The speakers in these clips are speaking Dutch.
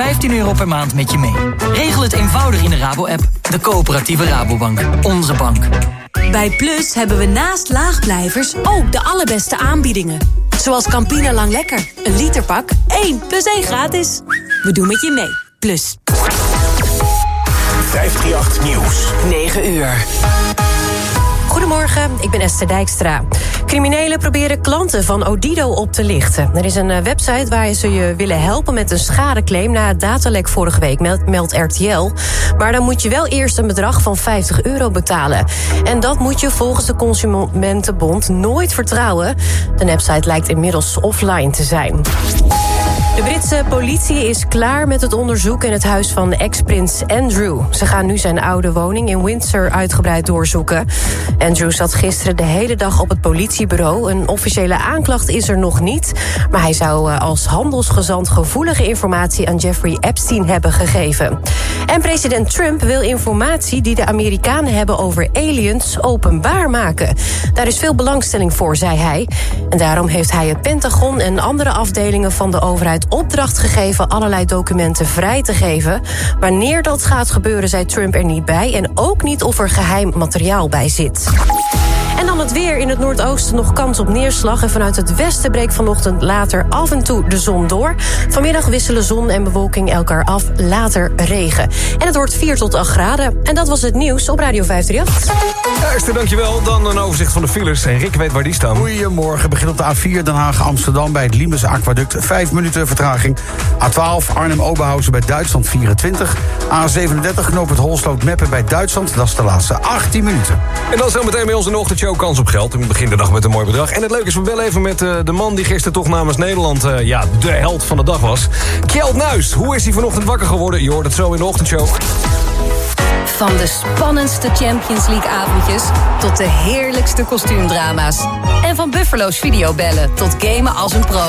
15 euro per maand met je mee. Regel het eenvoudig in de Rabo-app. De coöperatieve Rabobank. Onze bank. Bij Plus hebben we naast laagblijvers ook de allerbeste aanbiedingen. Zoals Campina Lang Lekker. Een literpak, 1 plus 1 gratis. We doen met je mee. Plus. 538 Nieuws. 9 uur. Goedemorgen, ik ben Esther Dijkstra. Criminelen proberen klanten van Odido op te lichten. Er is een eh, website waar ze je willen helpen met een schadeclaim... na het datalek vorige week, meldt RTL. Maar dan moet je wel eerst een bedrag van 50 euro betalen. En dat moet je volgens de Consumentenbond nooit vertrouwen. De website lijkt inmiddels offline te zijn. De Britse politie is klaar met het onderzoek in het huis van ex-prins Andrew. Ze gaan nu zijn oude woning in Windsor uitgebreid doorzoeken. Andrew zat gisteren de hele dag op het politiebureau. Een officiële aanklacht is er nog niet. Maar hij zou eh, als handelsgezant gevoelige informatie aan Jeffrey Epstein hebben gegeven. En president Trump wil informatie die de Amerikanen hebben over aliens openbaar maken. Daar is veel belangstelling voor, zei hij. En daarom heeft hij het Pentagon en andere afdelingen van de overheid opdracht gegeven allerlei documenten vrij te geven. Wanneer dat gaat gebeuren, zei Trump er niet bij. En ook niet of er geheim materiaal bij zit. En dan het weer. In het noordoosten nog kans op neerslag. En vanuit het westen breekt vanochtend later af en toe de zon door. Vanmiddag wisselen zon en bewolking elkaar af. Later regen. En het wordt 4 tot 8 graden. En dat was het nieuws op Radio 538. Esther, dankjewel. Dan een overzicht van de files. En Rick weet waar die staan. Goedemorgen. Begin op de A4 Den Haag Amsterdam bij het Limes Aquaduct. Vijf minuten vertraging. A12 Arnhem-Oberhausen bij Duitsland 24. A37 knoop het Holsloot Meppen bij Duitsland. Dat is de laatste 18 minuten. En dan zo meteen bij onze ochtendshow kans op geld. We beginnen de dag met een mooi bedrag. En het leuke is, we wel even met uh, de man die gisteren toch namens Nederland... Uh, ja, de held van de dag was. Kjeld Nuis. Hoe is hij vanochtend wakker geworden? Je hoort het zo in de ochtendshow. Van de spannendste Champions League avondjes tot de heerlijkste kostuumdrama's. En van Buffalo's videobellen tot gamen als een pro.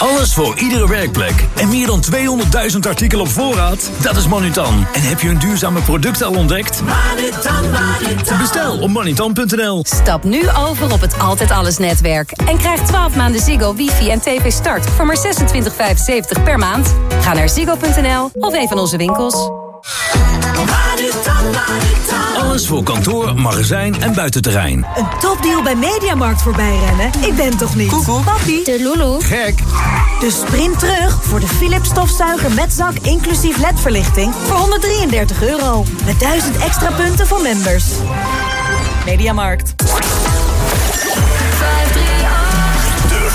Alles voor iedere werkplek. En meer dan 200.000 artikelen op voorraad? Dat is Manutan. En heb je een duurzame product al ontdekt? Manutan, Manutan. Bestel op manutan.nl. Stap nu over op het Altijd Alles netwerk. En krijg 12 maanden Ziggo, wifi en tv start voor maar 26,75 per maand. Ga naar ziggo.nl of een van onze winkels. Alles voor kantoor, magazijn en buitenterrein. Een topdeal bij Mediamarkt voorbij rennen? Ik ben toch niet? Koekoek. Papi. De Lulu. Gek. Dus sprint terug voor de Philips stofzuiger met zak inclusief ledverlichting voor 133 euro. Met 1000 extra punten voor members. Mediamarkt.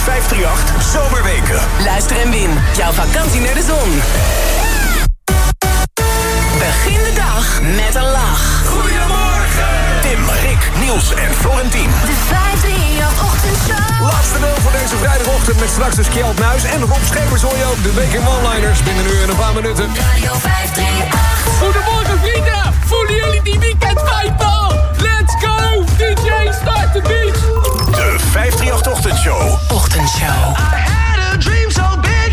538 Zomerweken. Luister en win. Jouw vakantie naar de zon. Dag met een lach. Goedemorgen. Tim, Rick, Niels en Florentien. De 538 Ochtendshow. Laatste deel van deze vrijdagochtend met straks dus Kjeld Nuis. En Rob Schepers hoor je ook de week in one-liners binnen nu in een paar minuten. Radio 538. Goedemorgen vrienden. Voelen jullie die weekend vibe Let's go. DJ start the beat. De 538 Ochtendshow. Ochtendshow. I had a dream so big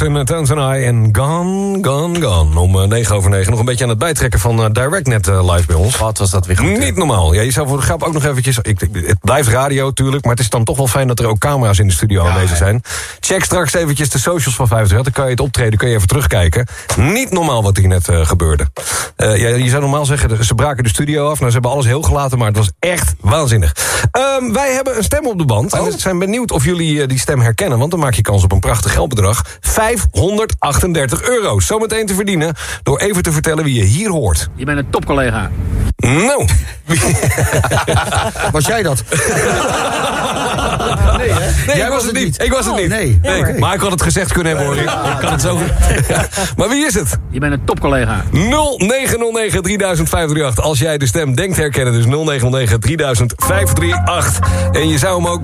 Williams en uh, Tones and I en Gone, Gone. Om uh, 9 over 9 nog een beetje aan het bijtrekken van uh, Direct net uh, live bij ons. Wat was dat weer goed? Niet normaal. Ja, je zou voor de grap ook nog eventjes... Ik, het blijft radio natuurlijk, maar het is dan toch wel fijn... dat er ook camera's in de studio ja, aanwezig zijn. Check straks eventjes de socials van 50 Dan kan je het optreden, kun je even terugkijken. Niet normaal wat hier net uh, gebeurde. Uh, ja, je zou normaal zeggen, ze braken de studio af. Nou, ze hebben alles heel gelaten, maar het was echt waanzinnig. Um, wij hebben een stem op de band. Oh. En we zijn benieuwd of jullie die stem herkennen. Want dan maak je kans op een prachtig geldbedrag. 538 euro. Zometeen te verdienen door even te vertellen wie je hier hoort. Je bent een topcollega. Nou. was jij dat? nee, hè? Nee, jij was het niet. Ik was het oh, niet. Nee. Maar ik had het gezegd kunnen hebben, hoor. Ik kan het zo Maar wie is het? Je bent een topcollega. 0909 3058. Als jij de stem denkt herkennen, dus 0909 3058. En je zou hem ook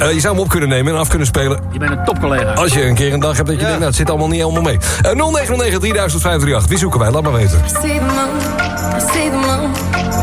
uh, je zou hem op kunnen nemen en af kunnen spelen. Je bent een topcollega. Als je een keer een dag hebt dat je ja. denkt, nou, het zit allemaal niet helemaal mee. Uh, 0909 3058. Wie zoeken wij? Laat maar weten.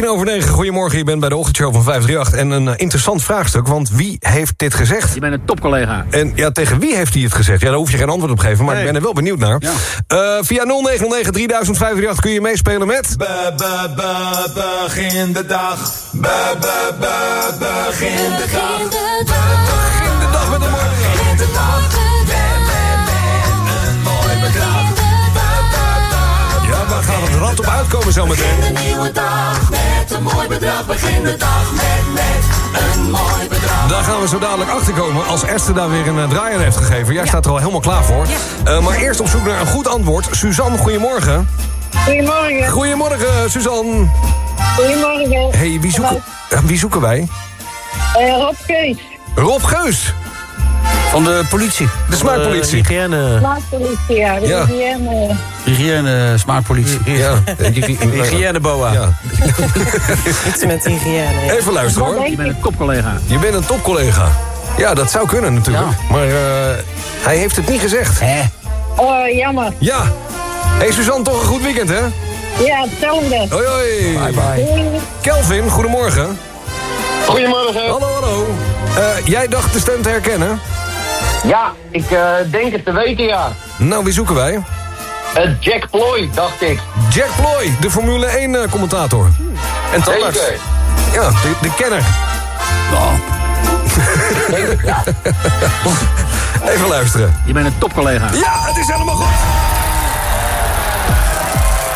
13 over 9. Goedemorgen, je bent bij de ochtendshow van 538. En een uh, interessant vraagstuk, want wie heeft dit gezegd? Je bent een topcollega. En ja, tegen wie heeft hij het gezegd? Ja, daar hoef je geen antwoord op te geven, maar ik ben er wel benieuwd naar. Ja. Uh, via 0909 3058 kun je meespelen met... Be, be, be, begin de dag. Be, be, be, begin de dag. Begin de dag met een mooi Begin de dag. Met, met, met een mooi bedrag. Ja, waar gaat het rad op uitkomen zometeen? Begin de nieuwe dag met een mooi bedrag. Begin de dag met, met een mooi bedrag. Daar gaan we zo dadelijk achter komen als Esther daar weer een uh, draai aan heeft gegeven. Jij staat er al helemaal klaar voor. Uh, maar eerst op zoek naar een goed antwoord. Suzanne, goedemorgen. Goedemorgen. Goedemorgen, Suzanne. Goedemorgen. hey, wie, zoeken, uh, wie zoeken wij? Eh, Rob Kees. Rob Geus. Van de politie. De smaakpolitie. hygiëne. Smaakpolitie, ja. De Ja. hygiëne. Hygiëne, smaakpolitie. Ja. Hygiëneboa. Ja. Iets met hygiëne. Even luisteren hoor. Je bent een topcollega. Je bent een topcollega. Ja, dat zou kunnen natuurlijk. Maar eh, hij heeft het niet gezegd. Oh, jammer. Ja. hey, Suzanne, toch een goed weekend, hè? Ja, hetzelfde. Hoi, hoi. Bye, bye. Doei. Kelvin, goedemorgen. Goedemorgen. Hallo, hallo. Eh, jij dacht de stem te herkennen? Ja, ik eh, denk het te weten, ja. Nou, wie zoeken wij? Eh, Jack Ploy, dacht ik. Jack Ploy, de Formule 1-commentator. en tandarts. Ja, de, de kenner. Even luisteren. Je bent een topcollega. Ja, het is helemaal goed.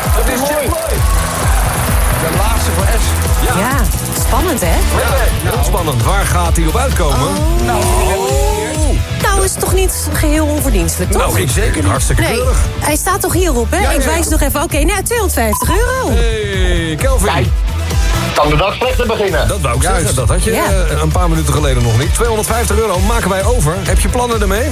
Het is Jack Ploy. De laatste voor S. Ja, spannend hè? Ja, heel spannend. Waar gaat hij op uitkomen? Nou, is toch niet geheel onverdienstelijk, toch? Nou, ik zeker. Hartstikke Nee, keurig. hij staat toch hierop, hè? Ja, ik wijs ja. nog even. Oké, nou, 250 euro. Hey, Kelvin. Kan de dag slechter beginnen. Dat wou ik Juist. zeggen. Dat had je Ja. eh, een paar minuten geleden nog niet. 250 euro maken wij over. Heb je plannen ermee?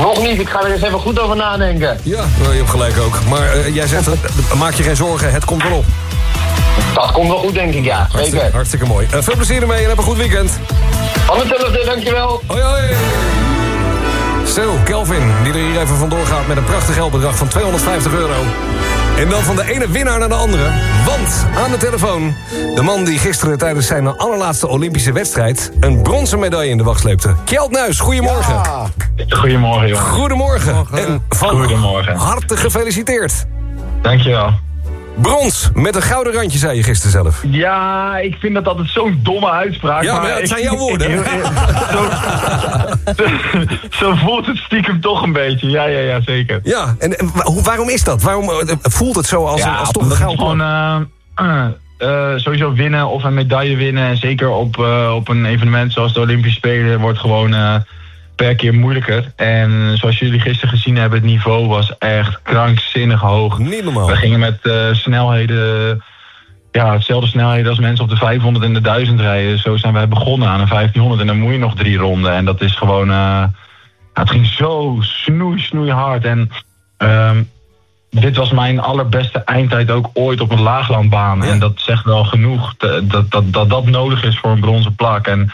Nog niet, ik ga er eens even goed over nadenken. Ja, nou, je hebt gelijk ook. Maar eh, jij zegt, maak je geen zorgen, het komt wel op. Dat komt wel goed, denk ik, ja. Hartstikke, Zeker. hartstikke mooi. Eh, veel plezier ermee en heb een goed weekend. Van hetzelfde, dankjewel. Hoi, hoi. Zo, Kelvin, die er hier even vandoor gaat met een prachtig geldbedrag van 250 euro. En dan van de ene winnaar naar de andere. Want aan de telefoon, de man die gisteren tijdens zijn allerlaatste Olympische wedstrijd... een bronzen medaille in de wacht sleepte. Kjeld Nuis, goedemorgen. Goedemorgen, jongen. Goedemorgen. En van Goedemorgen. harte gefeliciteerd. Dankjewel. Brons, met een gouden randje, zei je gisteren zelf. Ja, ik vind dat altijd zo'n domme uitspraak. Ja, maar ja, het zijn jouw woorden. ik- zo, zo voelt het stiekem toch een beetje. Ja, ja, ja, zeker. Ja, en, waarom is dat? Waarom eh, voelt het zo als, een, als toch een gouden gewoon eh, eh, eh, sowieso winnen of een medaille winnen. En zeker op, eh, op een evenement zoals de Olympische Spelen wordt gewoon eh, per keer moeilijker. En zoals jullie gisteren gezien hebben, het niveau was echt krankzinnig hoog. Niet normaal. We gingen met eh, snelheden, ja, hetzelfde snelheden als mensen op de 500 en de 1000 rijden. Zo zijn wij begonnen aan een 1500 en dan moet je nog drie ronden. En dat is gewoon, eh, het ging zo snoei, snoei hard. En ehm, dit was mijn allerbeste eindtijd ook ooit op een laaglandbaan. En dat zegt wel genoeg te- dat dat, dat dat nodig is voor een bronzen plak. En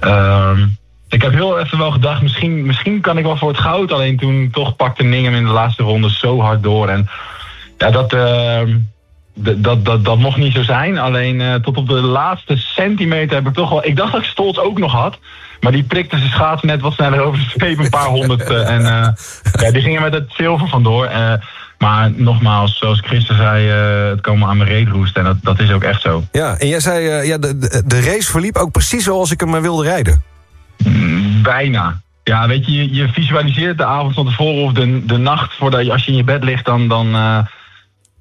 ehm, ik heb heel even wel gedacht, misschien, misschien kan ik wel voor het goud. Alleen toen toch pakte Ningham in de laatste ronde zo hard door. En ja, dat, ehm, dat, dat, dat mocht niet zo zijn. Alleen eh, tot op de laatste centimeter heb ik toch wel... Ik dacht dat ik Stolz ook nog had. Maar die prikte zijn schaats net wat sneller over de streep. Een paar honderd. eh, en eh, ja, die gingen met het zilver vandoor. Maar nogmaals, zoals ik gisteren zei... het komen aan mijn reetroest. En dat, dat is ook echt zo. Ja, en jij zei, ja, de, de, race verliep ook precies zoals ik hem wilde rijden. Mm, Bijna. Ja, weet je, je, je visualiseert de avond van tevoren of de, de nacht voordat je, als je in je bed ligt, dan, dan, eh,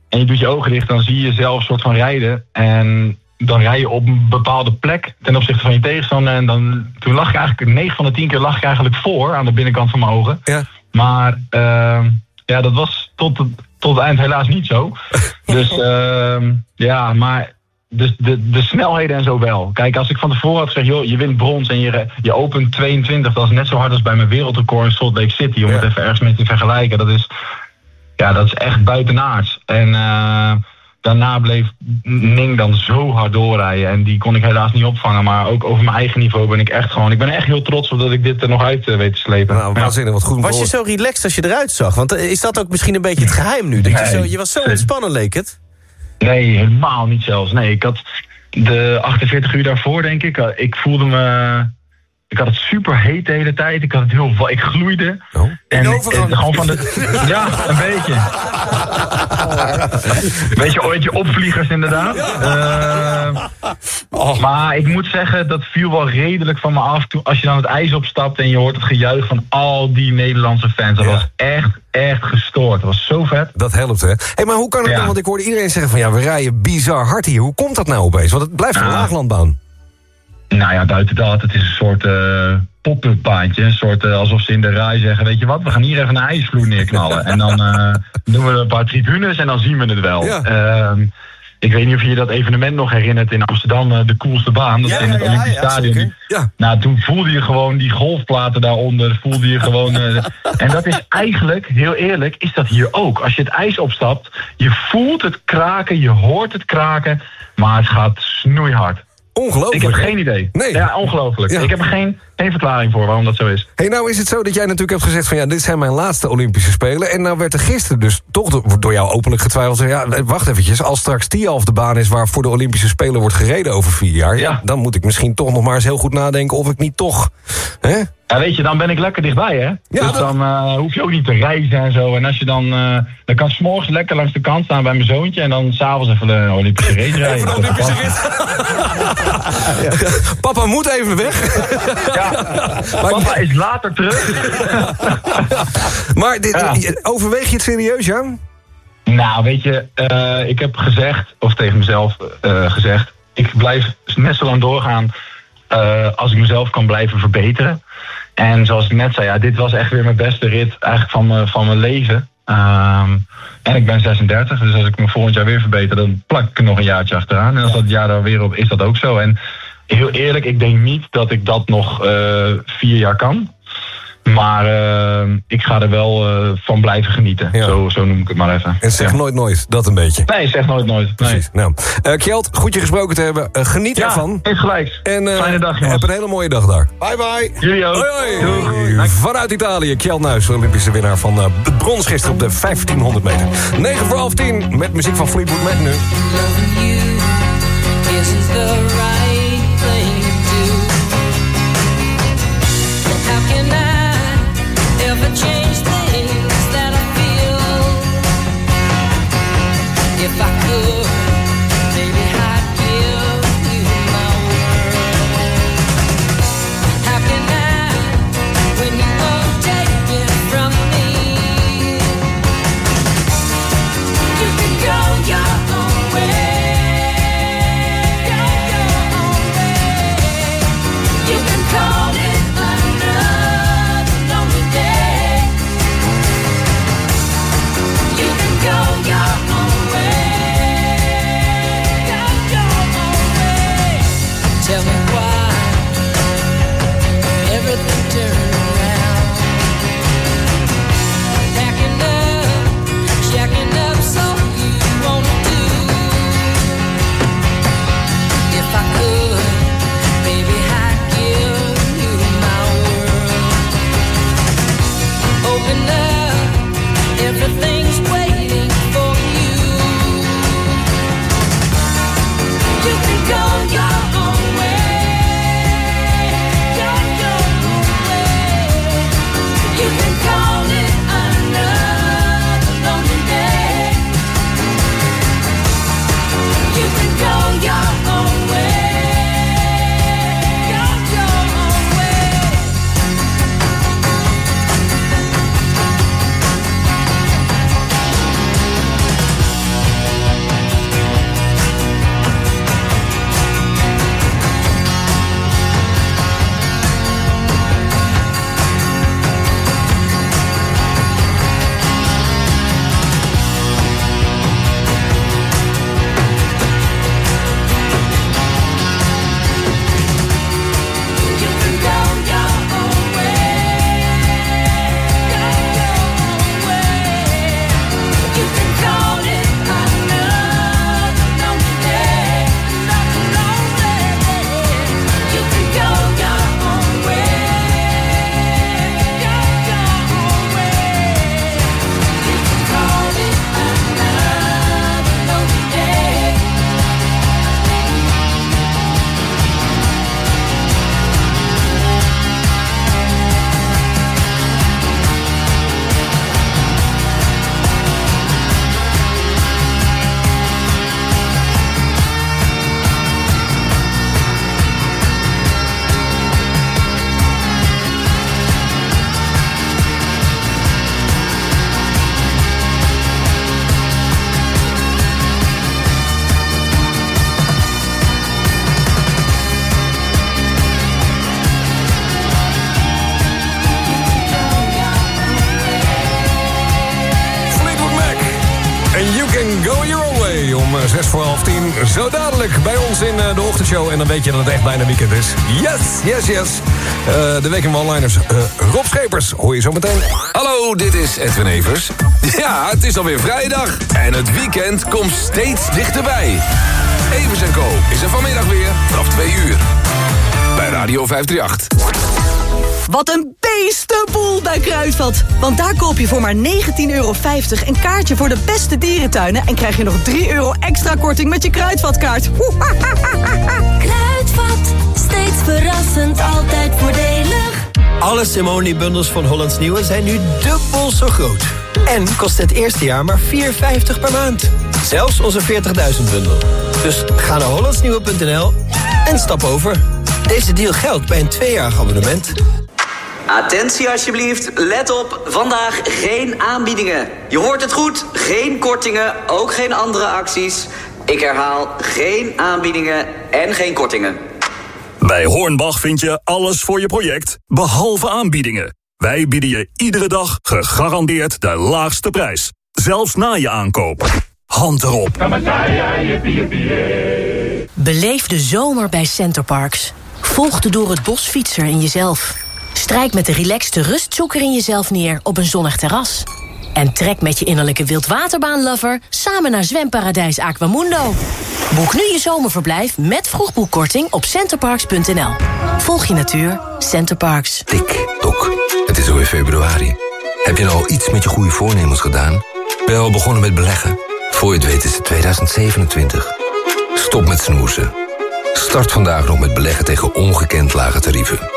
en je doet je ogen dicht, dan zie je jezelf soort van rijden. En dan rij je op een bepaalde plek ten opzichte van je tegenstander. En dan, toen lag ik eigenlijk, 9 van de 10 keer lag ik eigenlijk voor aan de binnenkant van mijn ogen. Ja. Maar eh, ja, dat was tot het, tot het eind helaas niet zo. Dus ehm, ja, maar de, de, de snelheden en zo wel. Kijk, als ik van tevoren had gezegd, joh, je wint brons en je, je opent 22, dat is net zo hard als bij mijn wereldrecord in Salt Lake City. Om het even ergens mee te vergelijken. Dat is, ja, dat is echt buitenaards. En eh, daarna bleef Ning dan zo hard doorrijden. En die kon ik helaas niet opvangen. Maar ook over mijn eigen niveau ben ik echt gewoon... Ik ben echt heel trots op dat ik dit er nog uit eh, weet te slepen. Nou, waanzinnig, wat goed. Was je zo relaxed als je eruit zag? Want eh, is dat ook misschien een beetje het geheim nu? Dat je, zo, je was zo ontspannen, leek het. Nee, helemaal niet zelfs. Nee, ik had de 48 uur daarvoor, denk ik. eh, Ik voelde me. Ik had het super heet de hele tijd. Ik had het heel. Ik gloeide. En eh, gewoon van de. Ja, een beetje. Een beetje ooitje opvliegers, inderdaad. Eh, maar ik moet zeggen, dat viel wel redelijk van me af. Toen, als je dan het ijs opstapt en je hoort het gejuich van al die Nederlandse fans. Dat was echt, echt gestoord. Dat was zo vet. Dat helpt, hè? Hey, maar hoe kan het Ja. dan? Want ik hoorde iedereen zeggen van... ja, we rijden bizar hard hier. Hoe komt dat nou opeens? Want het blijft een Ja. laaglandbaan. Nou ja, buiten dat, het is een soort eh pop-up baantje. Een soort eh, alsof ze in de rij zeggen: Weet je wat, we gaan hier even een ijsvloer neerknallen. en dan eh, doen we een paar tribunes en dan zien we het wel. Ehm, ik weet niet of je je dat evenement nog herinnert in Amsterdam, eh, de coolste baan. Dat Ja, is in het ja, Olympisch ja, Stadion. Nou, toen voelde je gewoon die golfplaten daaronder, voelde je gewoon... eh, en dat is eigenlijk, heel eerlijk, is dat hier ook. Als je het ijs opstapt, je voelt het kraken, je hoort het kraken, maar het gaat snoeihard. Ongelooflijk. Ik heb hè? geen idee. Nee. Ja, ongelooflijk. Ja. Ik heb geen, geen verklaring voor waarom dat zo is. Hey, nou is het zo dat jij natuurlijk hebt gezegd van ja, dit zijn mijn laatste Olympische Spelen. En nou werd er gisteren dus toch door, door jou openlijk getwijfeld. Ja, wacht eventjes, als straks Tialf de baan is waar voor de Olympische Spelen wordt gereden over vier jaar. Ja. dan moet ik misschien toch nog maar eens heel goed nadenken of ik niet toch. Hè? Ja, weet je, dan ben ik lekker dichtbij, hè? dus dan eh, hoef je ook niet te reizen en zo. En als je dan... eh, dan kan s'morgens lekker langs de kant staan bij mijn zoontje... en dan s'avonds even de Olympische race rijden. Even de Olympische Papa moet even weg. Papa is later terug. maar dit, overweeg je het serieus, ja? Nou, weet je, eh, ik heb gezegd, of tegen mezelf eh, gezegd... ik blijf net zo lang doorgaan eh, als ik mezelf kan blijven verbeteren. En zoals ik net zei, ja, dit was echt weer mijn beste rit eigenlijk van, mijn- van mijn leven. Ehm, en ik ben 36, dus als ik me volgend jaar weer verbeter... dan plak ik er nog een jaartje achteraan. En als dat jaar er weer op is, dat ook zo. En heel eerlijk, ik denk niet dat ik dat nog eh, vier jaar kan. Maar eh, ik ga er wel eh, van blijven genieten. Zo, zo noem ik het maar even. En zeg Ja. nooit nooit, dat een beetje. Nee, zeg nooit nooit. Nee. Precies. Nou, eh, Kjeld, goed je gesproken te hebben. Geniet Ja, ervan. heeft gelijk. En Fijne dag, jongens. heb een hele mooie dag daar. Bye bye. Jullie ook. Hoi, hoi. Vanuit Italië, Kjeld Nuis, Olympische winnaar van eh, het brons gisteren op de 1500 meter. 9 voor half 10 met muziek van Fleetwood Mac nu. the En dan weet je dat het echt bijna weekend is. Yes, yes, yes. Eh, de week in one-liners. Eh, Rob Schepers, hoor je zo meteen. Hallo, dit is Edwin Evers. Ja, het is alweer vrijdag en het weekend komt steeds dichterbij. Evers Co is er vanmiddag weer vanaf 2 uur. Bij Radio 538. Wat een beestenboel bij Kruidvat. Want daar koop je voor maar 19,50 euro een kaartje voor de beste dierentuinen... en krijg je nog 3 euro extra korting met je Kruidvatkaart. Kruidvat, steeds verrassend, altijd voordelig. Alle Simone-bundels van Hollands Nieuwe zijn nu dubbel zo groot. En kost het eerste jaar maar 4,50 per maand. Zelfs onze 40.000-bundel. Dus ga naar hollandsnieuwe.nl en stap over. Deze deal geldt bij een tweejarig abonnement. Attentie alsjeblieft, let op, vandaag geen aanbiedingen. Je hoort het goed, geen kortingen, ook geen andere acties. Ik herhaal, geen aanbiedingen en geen kortingen. Bij Hornbach vind je alles voor je project, behalve aanbiedingen. Wij bieden je iedere dag gegarandeerd de laagste prijs. Zelfs na je aankoop. Hand erop. Beleef de zomer bij Centerparks. Volg de door het bos fietser in jezelf. Strijk met de relaxte rustzoeker in jezelf neer op een zonnig terras. En trek met je innerlijke wildwaterbaanlover samen naar zwemparadijs Aquamundo. Boek nu je zomerverblijf met vroegboekkorting op centerparks.nl. Volg je natuur, Centerparks. Tik, tok. Het is alweer februari. Heb je nou al iets met je goede voornemens gedaan? Ben je al begonnen met beleggen? Voor je het weet is het 2027. Stop met snoezen. Start vandaag nog met beleggen tegen ongekend lage tarieven.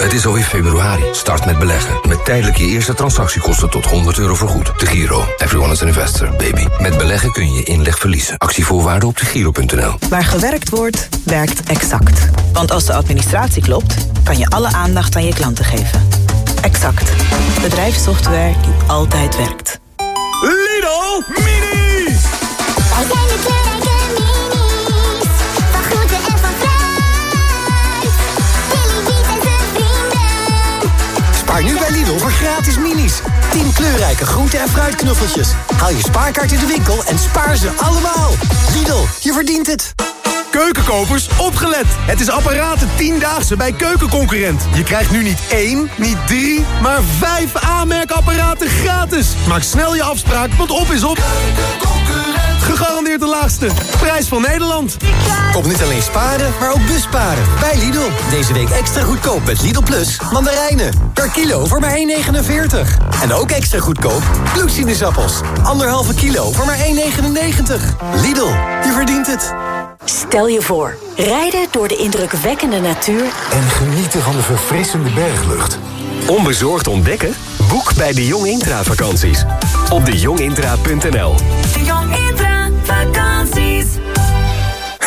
Het is alweer februari. Start met beleggen. Met tijdelijk je eerste transactiekosten tot 100 euro vergoed. De Giro. Everyone is an investor, baby. Met beleggen kun je je inleg verliezen. Actievoorwaarden op degiro.nl. Waar gewerkt wordt, werkt Exact. Want als de administratie klopt, kan je alle aandacht aan je klanten geven. Exact. Bedrijfssoftware die altijd werkt. Lidl Mini! Spaar nu bij Lidl voor gratis minis. 10 kleurrijke groente- en fruitknuffeltjes. Haal je spaarkaart in de winkel en spaar ze allemaal. Lidl, je verdient het. Keukenkopers, opgelet! Het is apparaten 10-daagse bij Keukenconcurrent. Je krijgt nu niet één, niet drie, maar vijf aanmerkapparaten gratis. Maak snel je afspraak, want op is op. Gegarandeerd de laagste. Prijs van Nederland. Kom niet alleen sparen, maar ook busparen. Bij Lidl. Deze week extra goedkoop met Lidl Plus mandarijnen. Per kilo voor maar 1,49. En ook extra goedkoop bloedsinusappels. Anderhalve kilo voor maar 1,99. Lidl, je verdient het. Stel je voor, rijden door de indrukwekkende natuur... En genieten van de verfrissende berglucht. Onbezorgd ontdekken? Boek bij de Jong Intra vakanties. Op dejongintra.nl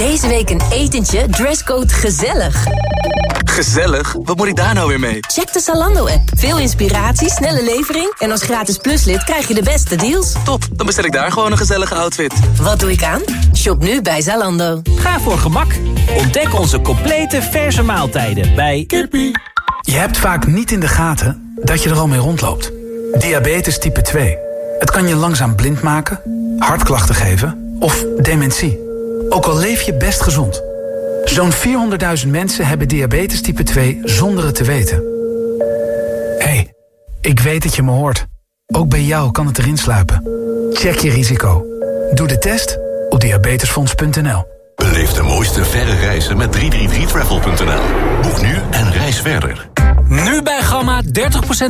Deze week een etentje, dresscode gezellig. Gezellig? Wat moet ik daar nou weer mee? Check de Zalando-app. Veel inspiratie, snelle levering... en als gratis pluslid krijg je de beste deals. Top, dan bestel ik daar gewoon een gezellige outfit. Wat doe ik aan? Shop nu bij Zalando. Ga voor gemak. Ontdek onze complete verse maaltijden bij Kippie. Je hebt vaak niet in de gaten dat je er al mee rondloopt. Diabetes type 2. Het kan je langzaam blind maken, hartklachten geven of dementie. Ook al leef je best gezond. Zo'n 400.000 mensen hebben diabetes type 2 zonder het te weten. Hé, hey, ik weet dat je me hoort. Ook bij jou kan het erin sluipen. Check je risico. Doe de test op diabetesfonds.nl. Beleef de mooiste verre reizen met 333travel.nl. Boek nu en reis verder. Nu bij Gamma 30%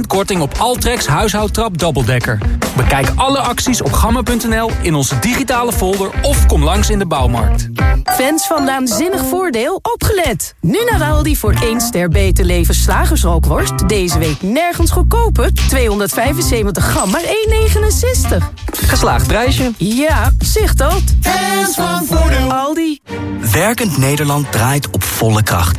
korting op Altrex huishoudtrap dubbeldekker. Bekijk alle acties op gamma.nl in onze digitale folder of kom langs in de bouwmarkt. Fans van Naanzinnig Voordeel, opgelet! Nu naar Aldi voor 1 ster beter leven slagersrookworst. Deze week nergens goedkoper. 275 gram, maar 1,69. Geslaagd prijsje. Ja, zicht dat. Fans van Voordeel. Aldi. Werkend Nederland draait op volle kracht.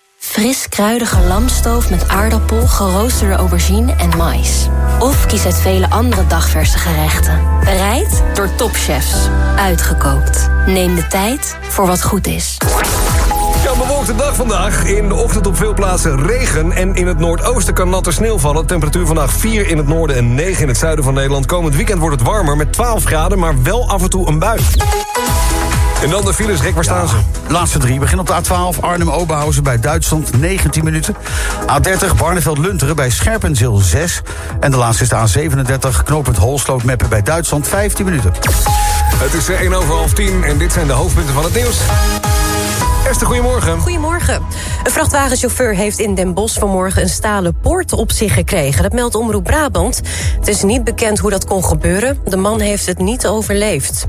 fris kruidige lamstoof met aardappel, geroosterde aubergine en mais. Of kies uit vele andere dagverse gerechten. Bereid door topchefs. Uitgekookt. Neem de tijd voor wat goed is. Ja, bewolkte dag vandaag. In de ochtend op veel plaatsen regen. En in het noordoosten kan natte sneeuw vallen. Temperatuur vandaag 4 in het noorden en 9 in het zuiden van Nederland. Komend weekend wordt het warmer met 12 graden, maar wel af en toe een bui. En dan de files, Rick, waar staan ze? Laatste drie. Begin op de A12 Arnhem-Oberhausen bij Duitsland 19 minuten. A30 Barneveld-Lunteren bij Scherpenzeel 6. En de laatste is de A37 knooppunt Holsloot-Meppen bij Duitsland 15 minuten. Het is 1 over half 10 en dit zijn de hoofdpunten van het nieuws. Esther, goedemorgen. Goedemorgen. Een vrachtwagenchauffeur heeft in Den Bosch vanmorgen een stalen poort op zich gekregen. Dat meldt Omroep Brabant. Het is niet bekend hoe dat kon gebeuren. De man heeft het niet overleefd.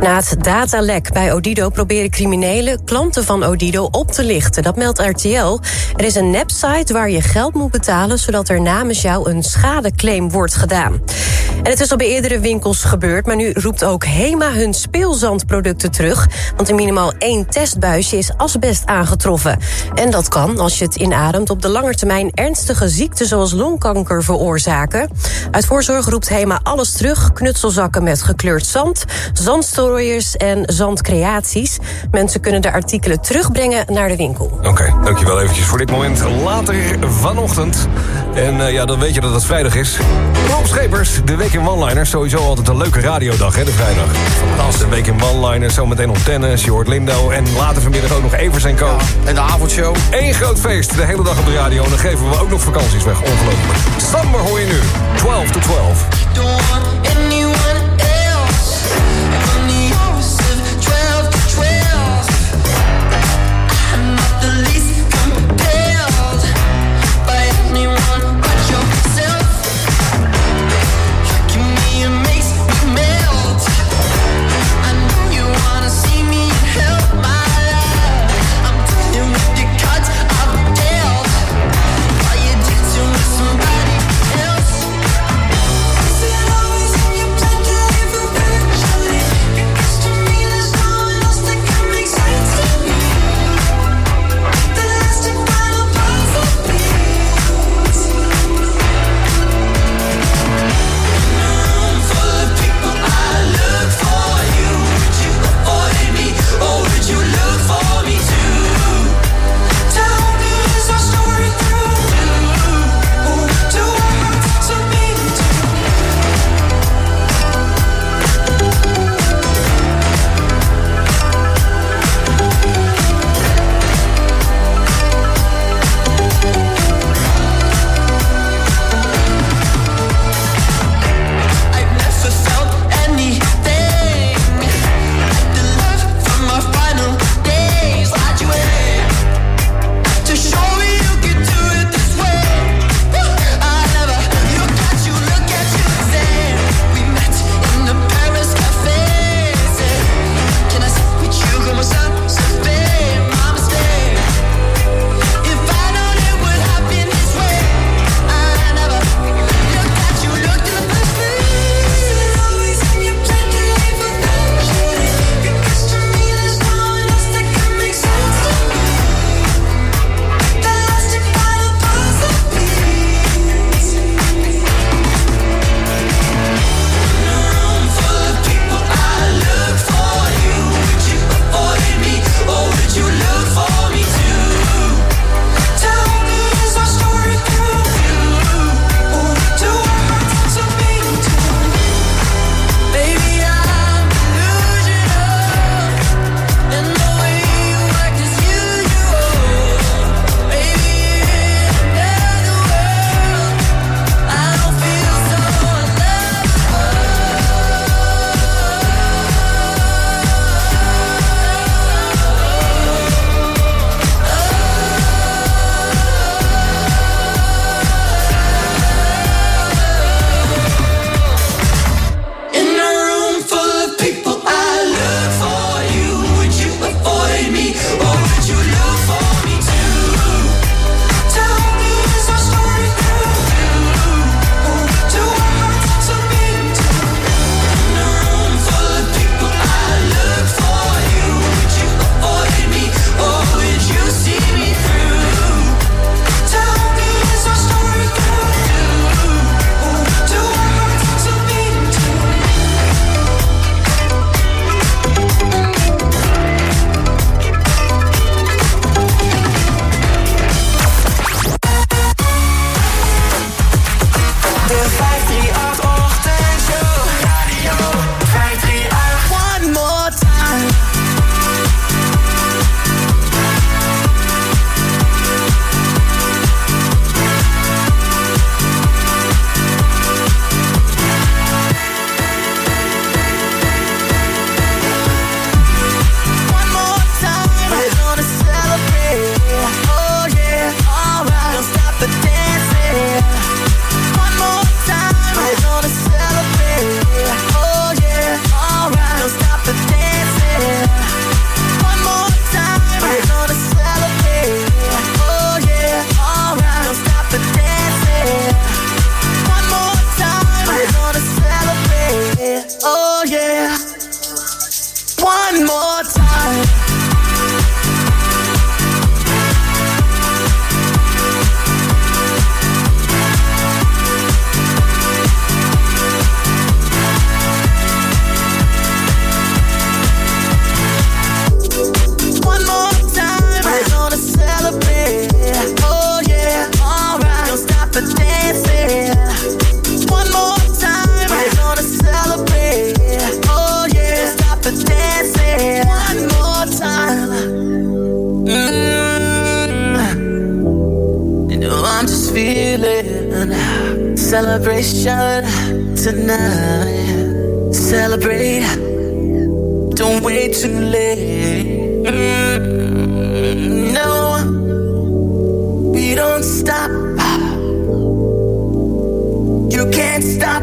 Na het datalek bij Odido proberen criminelen klanten van Odido op te lichten. Dat meldt RTL. Er is een nepsite waar je geld moet betalen... zodat er namens jou een schadeclaim wordt gedaan. En het is al bij eerdere winkels gebeurd... maar nu roept ook HEMA hun speelzandproducten terug. Want in minimaal één testbuisje is asbest aangetroffen. En dat kan, als je het inademt, op de lange termijn ernstige ziekten zoals longkanker veroorzaken. Uit voorzorg roept HEMA alles terug. Knutselzakken met gekleurd zand, en zandcreaties. Mensen kunnen de artikelen terugbrengen naar de winkel. Oké, dankjewel eventjes voor dit moment. Later vanochtend. En eh, ja, dan weet je dat het vrijdag is. Rob Schepers, de Week in One-Liners. Sowieso altijd een leuke radiodag, hè, de vrijdag. Fantastisch. De Week in One-Liners, zometeen op tennis. Je hoort Lindo en later vanmiddag ook nog Evers en Co. en de avondshow. Eén groot feest, de hele dag op de radio. En dan geven we ook nog vakanties weg, ongelooflijk. Summer hoor je nu, 12 to 12. Celebration tonight. Celebrate. Don't wait too late. Mm, No, we don't stop. You can't stop.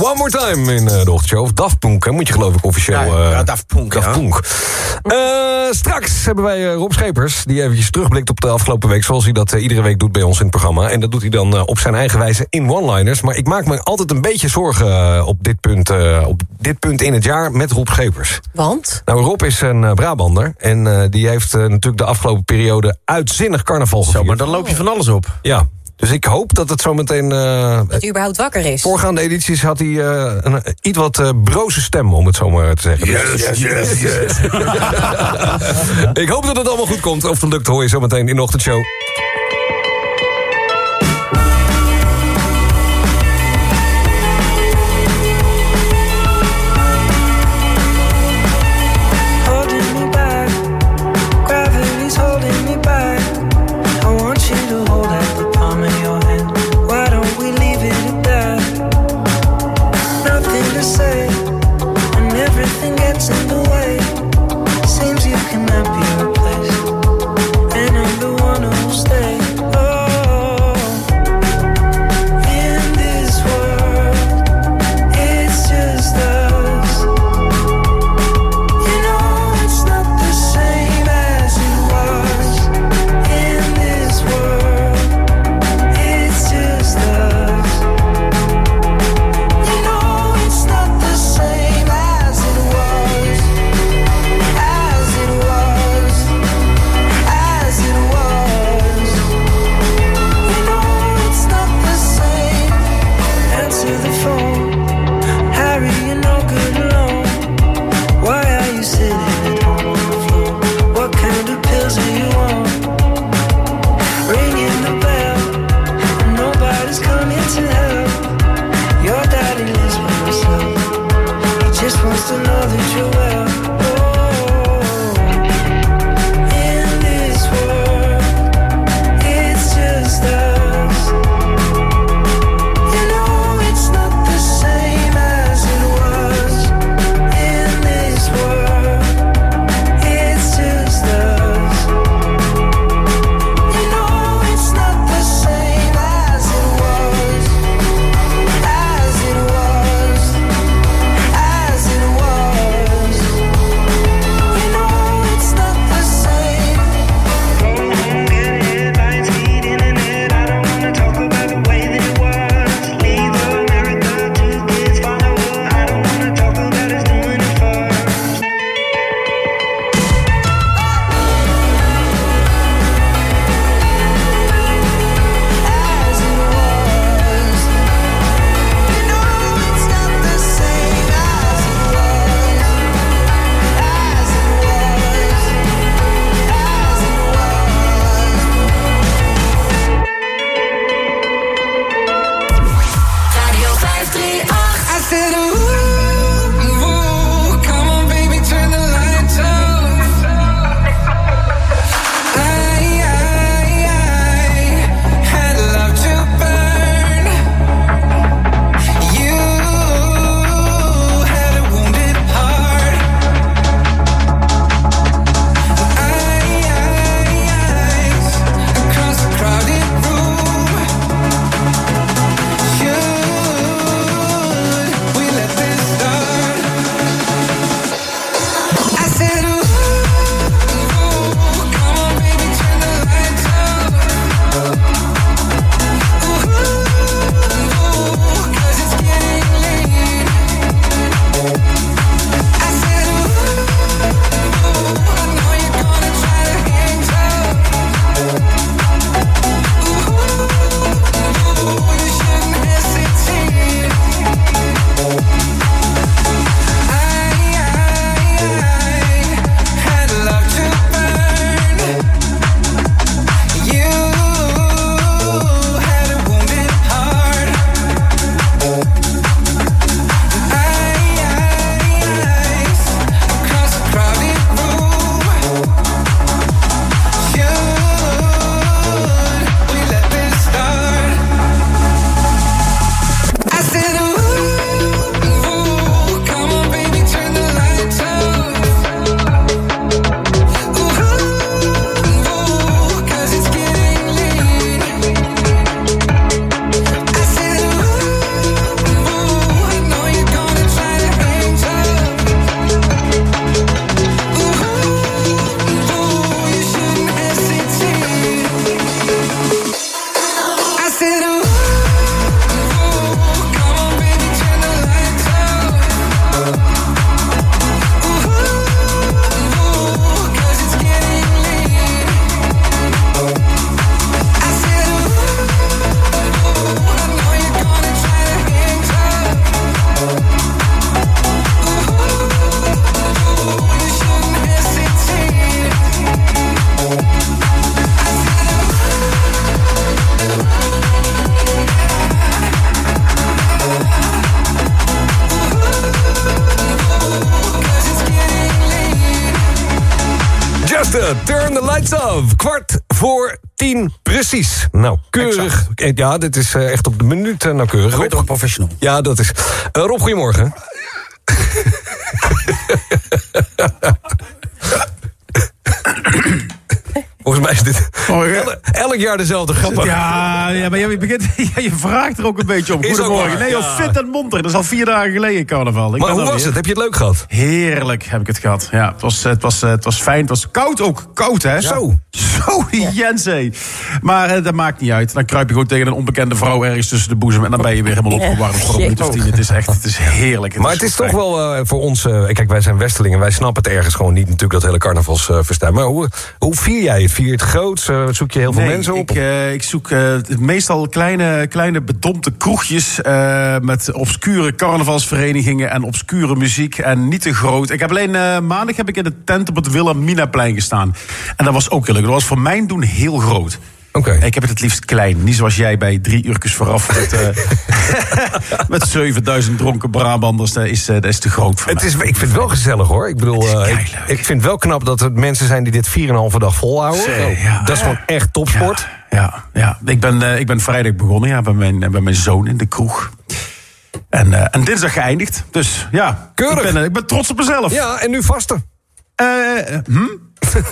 one more time in eh, de ochtendshow. Of Daft Punk, hè, moet je geloof ik officieel... Ja, ja, eh, Daft Punk, Daft ja. Punk. Eh, straks hebben wij Rob Schepers... die eventjes terugblikt op de afgelopen week... zoals hij dat iedere week doet bij ons in het programma. En dat doet hij dan op zijn eigen wijze in one-liners. Maar ik maak me altijd een beetje zorgen op, dit punt, eh, op dit punt in het jaar met Rob Schepers. Want? Nou, Rob is een Brabander. En eh, die heeft natuurlijk de afgelopen periode uitzinnig carnaval gevierd. Zo, maar dan loop je van alles op. Ja, dus ik hoop dat het zo meteen... eh, Dat hij überhaupt wakker is. Voorgaande edities had hij eh, een iets wat eh, broze stem, om het zo maar te zeggen. Yes, yes, yes. ik hoop dat het allemaal goed komt. Of het lukt hoor je zo meteen in de ochtendshow. Turn the lights off. Kwart voor tien, precies. Nou, keurig. Eh, Ja, dit is eh, echt op de minuut eh, nauwkeurig. ben toch professional? Ja, dat is. Eh, Rob, goedemorgen. Volgens mij is dit elk, elk jaar dezelfde grap. Ja, ja, maar je, begint, ja, je vraagt er ook een beetje om. Is Goedemorgen. Nee, joh, fit en monter. Dat is al vier dagen geleden carnaval. Ik Maar hoe was weer. het? Heb je het leuk gehad? Heerlijk heb ik het gehad. Ja, het was, het was, het was fijn. Het was koud ook. Koud, hè? Zo. Zo, die Jens, hé. Maar eh, dat maakt niet uit. Dan kruip je gewoon tegen een onbekende vrouw ergens tussen de boezem... en dan ben je weer helemaal opgewarmd voor een minuut of tien. Het is echt het is heerlijk. maar het is toch wel eh, voor ons... eh, kijk, wij zijn Westelingen. Wij snappen het ergens gewoon niet natuurlijk... dat hele carnavalsfestijn. maar hoe, hoe vier jij het? Vier het groots? Eh, zoek je heel veel Nee, mensen op? Ik, eh, ik zoek eh, meestal kleine, kleine bedompte kroegjes... met obscure carnavalsverenigingen en obscure muziek. En niet te groot. Ik heb alleen maandag heb ik in de tent op het Wilhelminaplein gestaan. En dat was ook heel leuk. Dat was voor mijn doen heel groot. Ik heb het het liefst klein. Niet zoals jij bij drie uurtjes vooraf met, eh, met 7000 dronken Brabanders. Dat is, eh, dat is te groot voor Het is, ik vind het wel gezellig hoor. Ik bedoel, eh, ik, ik vind het wel knap dat er mensen zijn die dit 4,5 dag volhouden. Zee, ja. Dat is gewoon echt topsport. Ja, ja. Ik, ben, ik ben vrijdag begonnen ja, bij, mijn, bij mijn zoon in de kroeg. En, eh, en dinsdag geëindigd. Dus ja, Keurig. Ik, ben, ik ben trots op mezelf. Ja, en nu vasten. Eh, hm?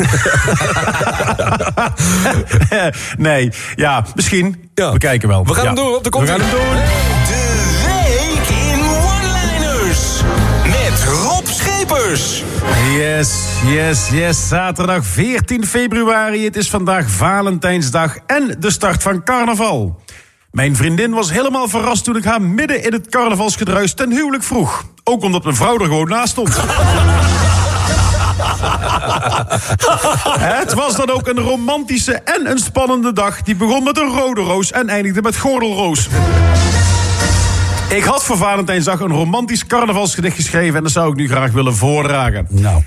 nee, ja, misschien. We kijken wel. We gaan Ja. hem doen, want er komt We gaan hem doen. De week in one-liners. Met Rob Schepers. Yes, yes, yes. Zaterdag 14 februari. Het is vandaag Valentijnsdag en de start van carnaval. Mijn vriendin was helemaal verrast toen ik haar midden in het carnavalsgedruis ten huwelijk vroeg. Ook omdat mijn vrouw er gewoon naast stond. Het was dan ook een romantische en een spannende dag. Die begon met een rode roos en eindigde met gordelroos. Ik had voor Valentijnsdag een romantisch carnavalsgedicht geschreven... en dat zou ik nu graag willen voordragen. Nou.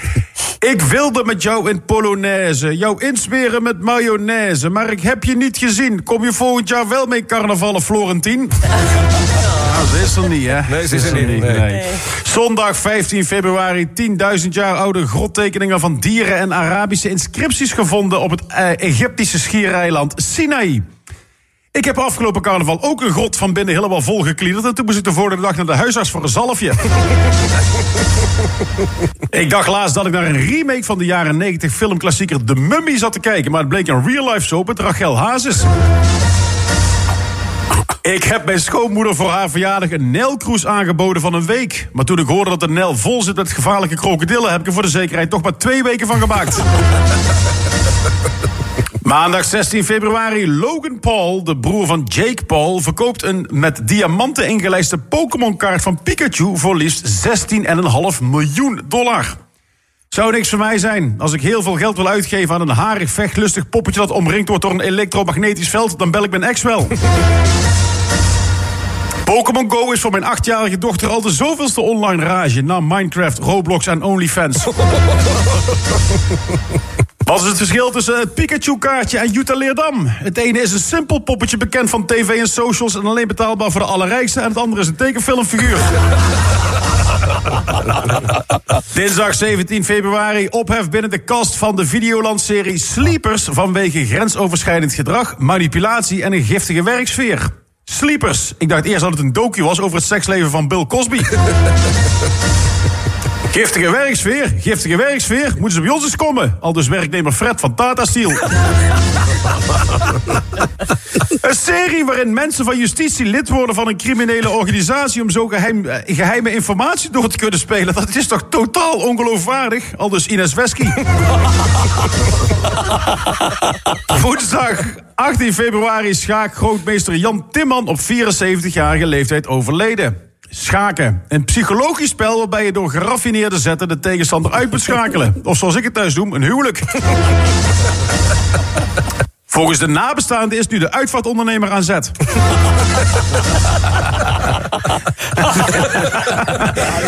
Ik wilde met jou in Polonaise, jou insmeren met mayonaise... maar ik heb je niet gezien. Kom je volgend jaar wel mee carnavallen, Florentien? Ze is er niet, hè? Nee, ze is er niet, nee. Zondag 15 februari, 10.000 jaar oude grottekeningen van dieren en Arabische inscripties gevonden op het eh, Egyptische schiereiland Sinaï. Ik heb afgelopen carnaval ook een grot van binnen helemaal volgekliederd. En toen moest ik de vorige dag naar de huisarts voor een zalfje. ik dacht laatst dat ik naar een remake van de jaren 90 filmklassieker De Mummy zat te kijken. Maar het bleek een real-life soap met Rachel Hazes. Ik heb mijn schoonmoeder voor haar verjaardag een Nijlcruise aangeboden van een week. Maar toen ik hoorde dat de Nijl vol zit met gevaarlijke krokodillen... heb ik er voor de zekerheid toch maar twee weken van gemaakt. Maandag 16 februari, Logan Paul, de broer van Jake Paul... verkoopt een met diamanten ingelijste Pokémon-kaart van Pikachu... voor liefst 16,5 miljoen dollar. Zou niks voor mij zijn. Als ik heel veel geld wil uitgeven aan een harig, vechtlustig poppetje... dat omringd wordt door een elektromagnetisch veld... dan bel ik mijn ex wel. Pokémon Go is voor mijn achtjarige dochter al de zoveelste online rage... na Minecraft, Roblox en OnlyFans. Wat is het verschil tussen het Pikachu-kaartje en Jutta Leerdam? Het ene is een simpel poppetje bekend van tv en socials... en alleen betaalbaar voor de allerrijkste... en het andere is een tekenfilmfiguur. Dinsdag 17 februari ophef binnen de kast van de Videoland-serie Sleepers... vanwege grensoverschrijdend gedrag, manipulatie en een giftige werksfeer. Sleepers. Ik dacht eerst dat het een docu was over het seksleven van Bill Cosby. Giftige werksfeer, giftige werksfeer. Moeten ze bij ons eens komen? Al dus werknemer Fred van Tata Steel. Een serie waarin mensen van justitie lid worden van een criminele organisatie... om zo geheim, eh, geheime informatie door te kunnen spelen. Dat is toch totaal ongeloofwaardig? Al dus Ines Wesky. Woensdag 18 februari schaak grootmeester Jan Timman... op 74-jarige leeftijd overleden. Schaken. Een psychologisch spel waarbij je door geraffineerde zetten de tegenstander uit moet schakelen. Of zoals ik het thuis noem, een huwelijk. Volgens de nabestaanden is nu de uitvaartondernemer aan zet. dat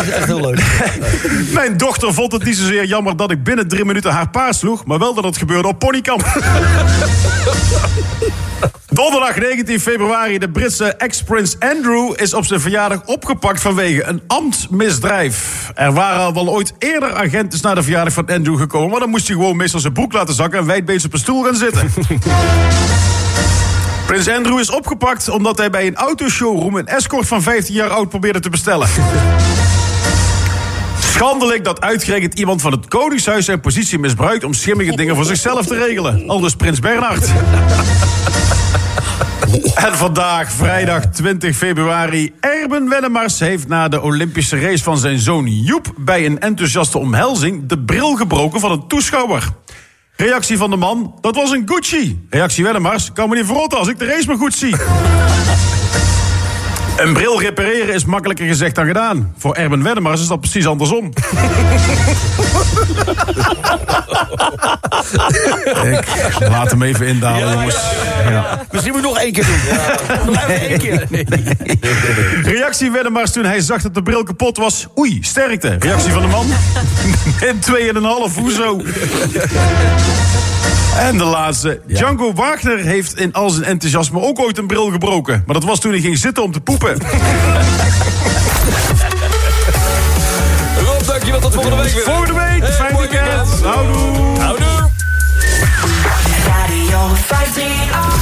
is echt heel leuk. Mijn dochter vond het niet zozeer jammer dat ik binnen drie minuten haar paard sloeg... maar wel dat het gebeurde op ponykamp. Donderdag 19 februari. De Britse ex-prins Andrew is op zijn verjaardag opgepakt vanwege een ambtsmisdrijf. Er waren al wel ooit eerder agenten naar de verjaardag van Andrew gekomen... maar dan moest hij gewoon meestal zijn broek laten zakken... en wijdbeens op een stoel gaan zitten. Prins Andrew is opgepakt omdat hij bij een autoshowroom... een escort van 15 jaar oud probeerde te bestellen. Schandelijk dat uitgerekend iemand van het Koningshuis zijn positie misbruikt... om schimmige dingen voor zichzelf te regelen. Aldus Prins Bernhard. En vandaag, vrijdag 20 februari, Erben Wennemars heeft na de Olympische race van zijn zoon Joep... bij een enthousiaste omhelzing de bril gebroken van een toeschouwer. Reactie van de man, dat was een Gucci. Reactie Wennemars, kan me niet verrotten als ik de race maar goed zie. Een bril repareren is makkelijker gezegd dan gedaan. Voor Erben Wennemars is dat precies andersom. Ik laat hem even indalen, jongens. Ja. Misschien moet ik nog één keer doen. Nog even één keer. Reactie Wennemars toen hij zag dat de bril kapot was. Oei, sterkte. Reactie van de man. En 2,5, hoezo? En de laatste. Django Wagner heeft in al zijn enthousiasme ook ooit een bril gebroken. Maar dat was toen hij ging zitten om te poepen. Rob, dankjewel. Tot volgende week weer. Volgende week. Hey, Fijn weekend. weekend. Houdoe. Houdoe. Radio 538.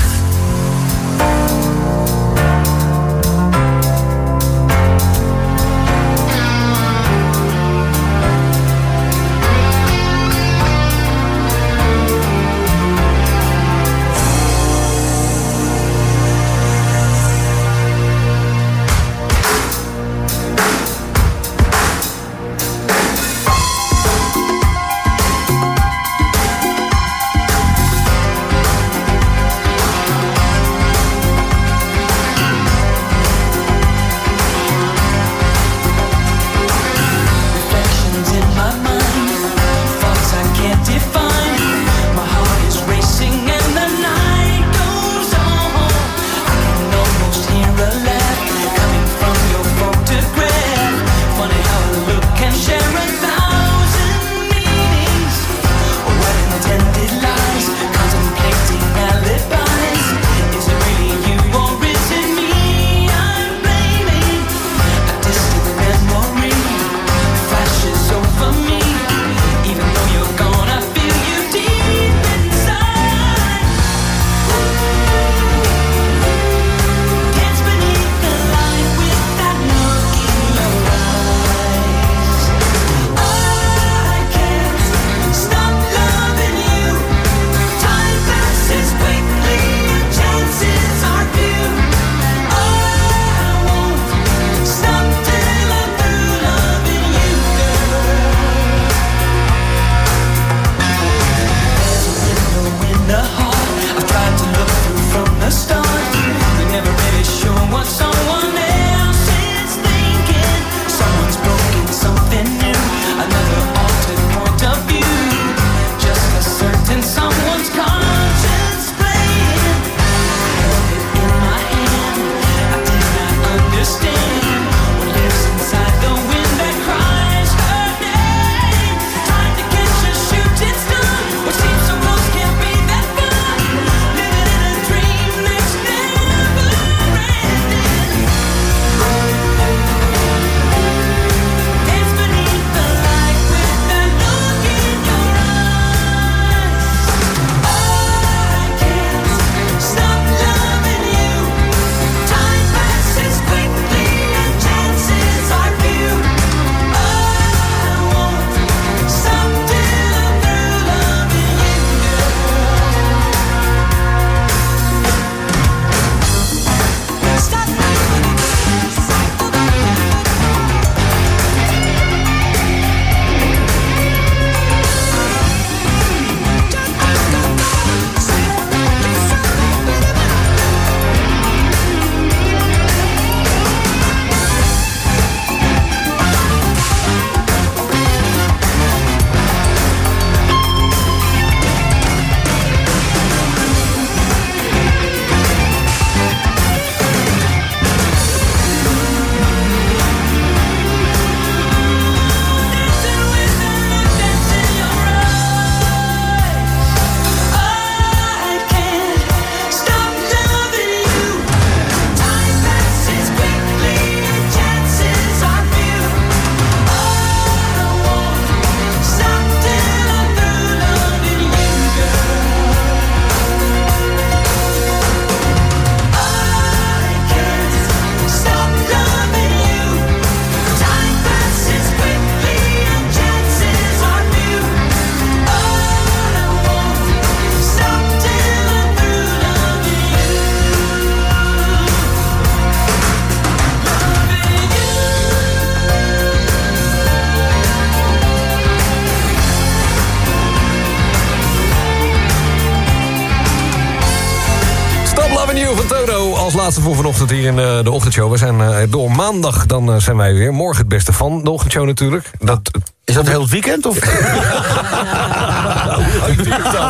Voor vanochtend hier in eh, de ochtendshow. We zijn eh, door maandag, dan eh, zijn wij weer. Morgen het beste van de ochtendshow natuurlijk. Dat, dat heel het weekend? Of?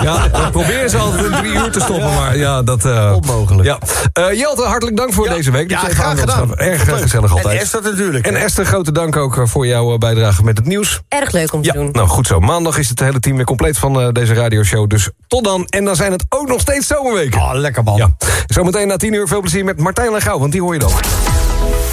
ja, we proberen ze altijd in drie uur te stoppen, maar ja, dat... Onmogelijk. Ja. Eh, Jelte, hartelijk dank voor deze week. ja, je even graag gedaan. Erg gezellig altijd. En Esther natuurlijk. En Esther, grote dank ook eh, voor jouw bijdrage met het nieuws. Erg leuk om te Ja, doen. nou goed zo. Maandag is het hele team weer compleet van eh, deze radioshow. Dus tot dan. En dan zijn het ook nog steeds zomerweken. Oh, lekker man. Ja. Zometeen na tien uur veel plezier met Martijn Legouw, want die hoor je dan.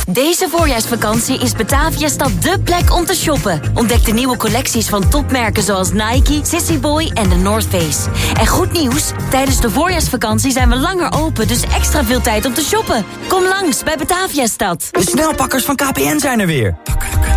Deze voorjaarsvakantie is Bataviastad dé plek om te shoppen. Ontdek de nieuwe collecties van topmerken zoals Nike, Sissy Boy en The North Face. En goed nieuws, tijdens de voorjaarsvakantie zijn we langer open, dus extra veel tijd om te shoppen. Kom langs bij Bataviastad. De snelpakkers van KPN zijn er weer.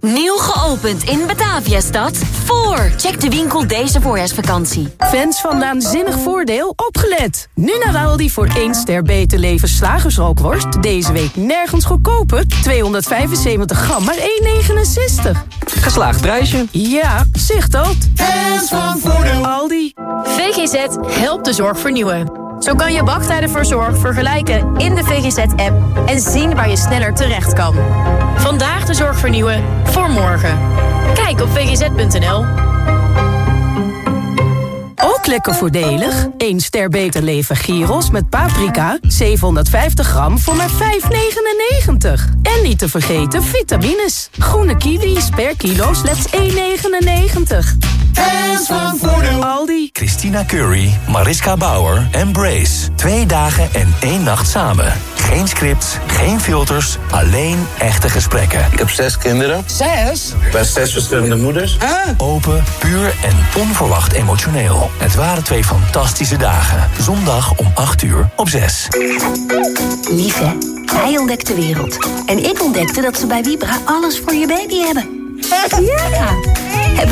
Nieuw geopend in Bataviastad. Voor. Check de winkel deze voorjaarsvakantie. Fans van Naanzinnig Voordeel, opgelet! Nu naar Aldi voor 1 ster beter leven slagersrookworst. Deze week nergens goedkoper. 275 gram, maar 1,69. Geslaagd prijsje. Ja, zicht dat. Fans van Voordeel. Aldi. VGZ helpt de zorg vernieuwen. Zo kan je wachttijden voor zorg vergelijken in de VGZ-app en zien waar je sneller terecht kan. Vandaag de zorg vernieuwen voor morgen. Kijk op vgz.nl. Ook lekker voordelig. 1 ster beter leven gyros met paprika. 750 gram voor maar 5,99. En niet te vergeten vitamines. Groene kiwis per kilo slechts 1,99. Fans van Voordeel. Aldi. Christina Curry, Mariska Bauer en Brace. Twee dagen en één nacht samen. Geen scripts, geen filters, alleen echte gesprekken. Ik heb zes kinderen. Zes? Bij zes verschillende moeders. Open, puur en onverwacht emotioneel. Het waren twee fantastische dagen. Zondag om 8 uur op 6. Lief hè? Hij ontdekt de wereld. En ik ontdekte dat ze bij Vibra alles voor je baby hebben. Ja!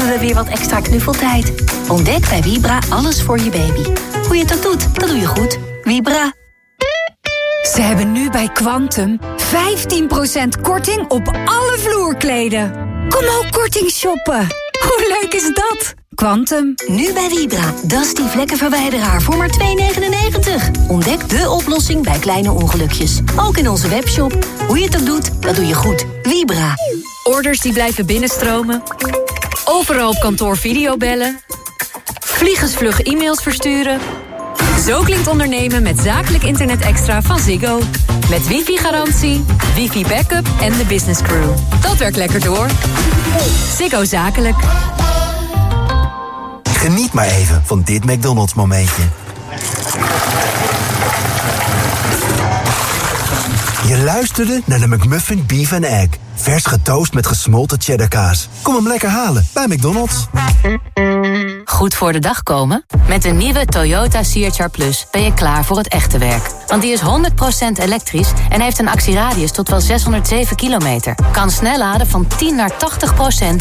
Hebben we weer wat extra knuffeltijd. Ontdek bij Vibra alles voor je baby. Hoe je het ook doet, dat doe je goed. Vibra. Ze hebben nu bij Quantum 15% korting op alle vloerkleden. Kom ook korting shoppen. Hoe leuk is dat? Quantum. Nu bij Vibra. Dusty vlekkenverwijderaar voor maar 2,99. Ontdek de oplossing bij kleine ongelukjes. Ook in onze webshop. Hoe je het ook doet, dat doe je goed. Vibra. Orders die blijven binnenstromen. Overal op kantoor videobellen. Vliegensvlug e-mails versturen. Zo klinkt ondernemen met zakelijk internet extra van Ziggo. Met wifi-garantie, wifi-backup en de business crew. Dat werkt lekker door. Ziggo Zakelijk. Geniet maar even van dit McDonald's momentje. Je luisterde naar de McMuffin Beef and Egg. Vers getoast met gesmolten cheddarkaas. Kom hem lekker halen bij McDonald's. Goed voor de dag komen? Met de nieuwe Toyota CHR Plus ben je klaar voor het echte werk. Want die is 100% elektrisch en heeft een actieradius tot wel 607 kilometer. Kan snel laden van 10 naar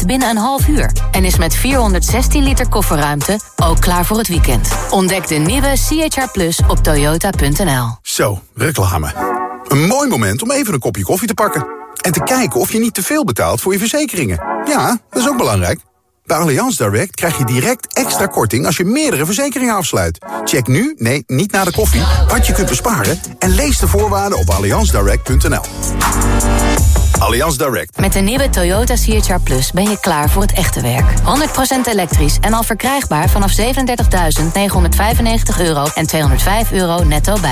80% binnen een half uur. En is met 416 liter kofferruimte ook klaar voor het weekend. Ontdek de nieuwe CHR Plus op toyota.nl. Zo, reclame. Een mooi moment om even een kopje koffie te pakken. En te kijken of je niet te veel betaalt voor je verzekeringen. Ja, dat is ook belangrijk. Bij Allianz Direct krijg je direct extra korting als je meerdere verzekeringen afsluit. Check nu, nee, niet na de koffie, wat je kunt besparen... en lees de voorwaarden op allianzdirect.nl. Allianz Direct. Met de nieuwe Toyota CHR Plus ben je klaar voor het echte werk. 100% elektrisch en al verkrijgbaar vanaf 37.995 euro en 205 euro netto bij.